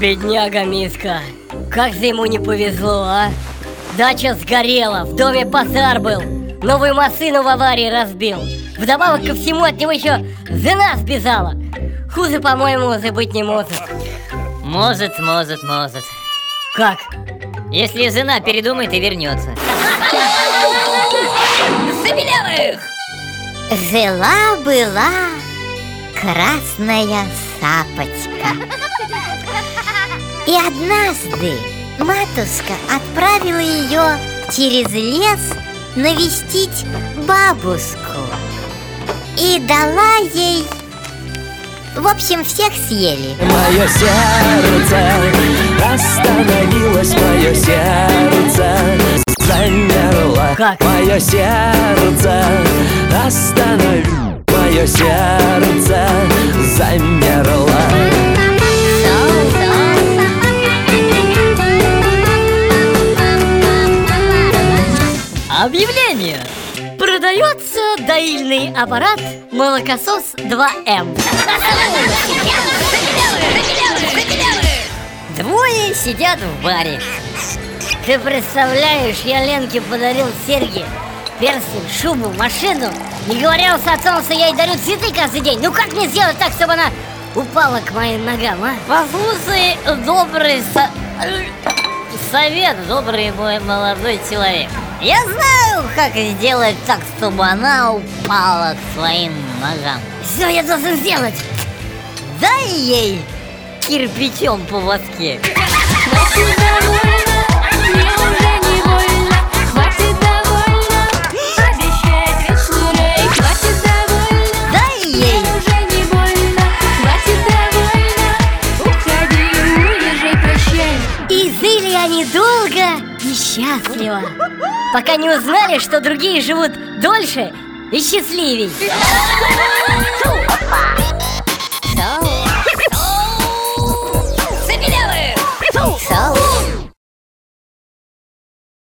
Бедняга Миска, как же ему не повезло, а? Дача сгорела, в доме пожар был, новую машину в аварии разбил. Вдобавок ко всему от него еще жена сбежала. Хуже, по-моему, уже быть не может. Может, может, может. Как? Если жена передумает и вернется. Забелявых! Жила-была красная сапочка. И однажды матушка отправила ее через лес навестить бабушку И дала ей... В общем, всех съели Мое сердце остановилось, мое сердце замерло Как? Мое сердце остановилось, мое сердце Объявление! Продается доильный аппарат молокосос 2М. Двое сидят в баре. Ты представляешь, я Ленке подарил серьги, перстень, шубу, машину, не говоря уж о том, что я ей дарю цветы каждый день. Ну как мне сделать так, чтобы она упала к моим ногам, а? Послушай, добрый со- совет, добрый мой молодой человек. Я знаю, как сделать так, чтобы она упала к своим ногам. Что я должен сделать? Дай ей кирпичом по воске. они долго и счастливо. Пока не узнали, что другие живут дольше и счастливей